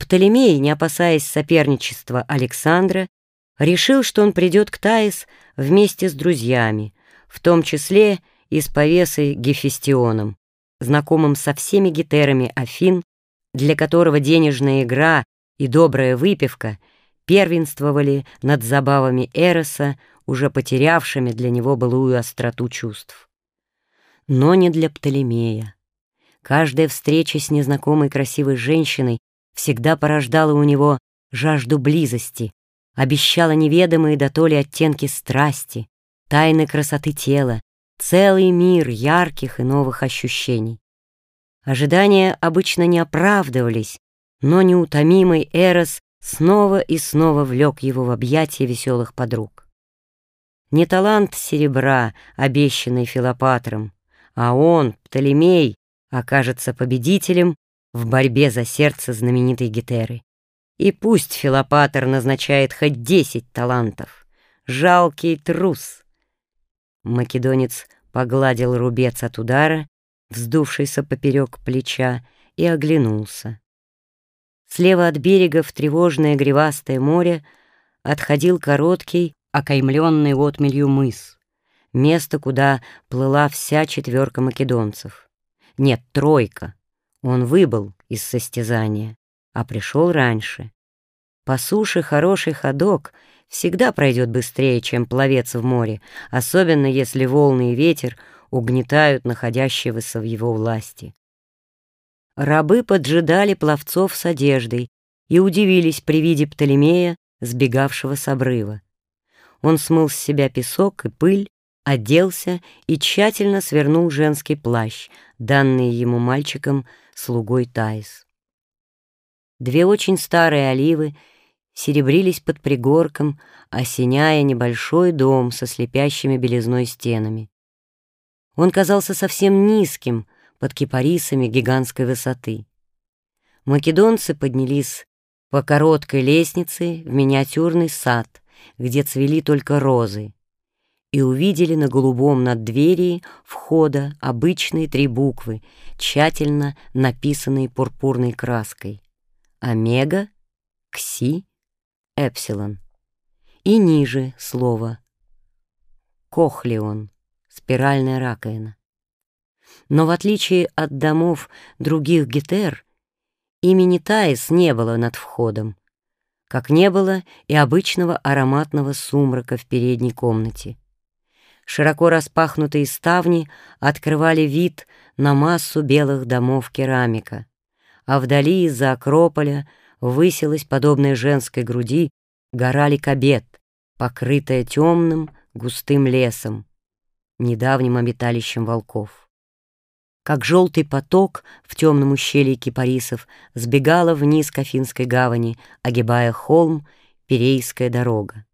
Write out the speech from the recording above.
Птолемей, не опасаясь соперничества Александра, решил, что он придет к Таис вместе с друзьями, в том числе и с повесой Гефестионом, знакомым со всеми гетерами Афин, для которого денежная игра и добрая выпивка первенствовали над забавами Эроса, уже потерявшими для него былую остроту чувств. Но не для Птолемея. Каждая встреча с незнакомой красивой женщиной всегда порождала у него жажду близости, обещала неведомые до то ли оттенки страсти, тайны красоты тела, целый мир ярких и новых ощущений. Ожидания обычно не оправдывались, но неутомимый Эрос снова и снова влек его в объятия веселых подруг. Не талант серебра, обещанный Филопатром, а он, Птолемей, окажется победителем в борьбе за сердце знаменитой Гетеры. И пусть Филопатр назначает хоть десять талантов. Жалкий трус. Македонец погладил рубец от удара, вздувшийся поперек плеча, и оглянулся. Слева от берега в тревожное гривастое море отходил короткий, окаймленный отмелью мыс, место, куда плыла вся четверка македонцев. Нет, тройка. Он выбыл из состязания, а пришел раньше. По суше хороший ходок всегда пройдет быстрее, чем пловец в море, особенно если волны и ветер угнетают находящегося в его власти. Рабы поджидали пловцов с одеждой и удивились при виде Птолемея, сбегавшего с обрыва. Он смыл с себя песок и пыль оделся и тщательно свернул женский плащ, данный ему мальчиком слугой Таис. Две очень старые оливы серебрились под пригорком, осеняя небольшой дом со слепящими белизной стенами. Он казался совсем низким под кипарисами гигантской высоты. Македонцы поднялись по короткой лестнице в миниатюрный сад, где цвели только розы, и увидели на голубом над двери входа обычные три буквы, тщательно написанные пурпурной краской. Омега, Кси, Эпсилон. И ниже слово Кохлеон, спиральная раковина. Но в отличие от домов других гетер, имени Таис не было над входом, как не было и обычного ароматного сумрака в передней комнате. Широко распахнутые ставни открывали вид на массу белых домов керамика, а вдали из-за Акрополя высилась, подобная женской груди, гора Ликобет, покрытая темным густым лесом, недавним обиталищем волков. Как желтый поток в темном ущелье кипарисов сбегала вниз к Афинской гавани, огибая холм Перейская дорога.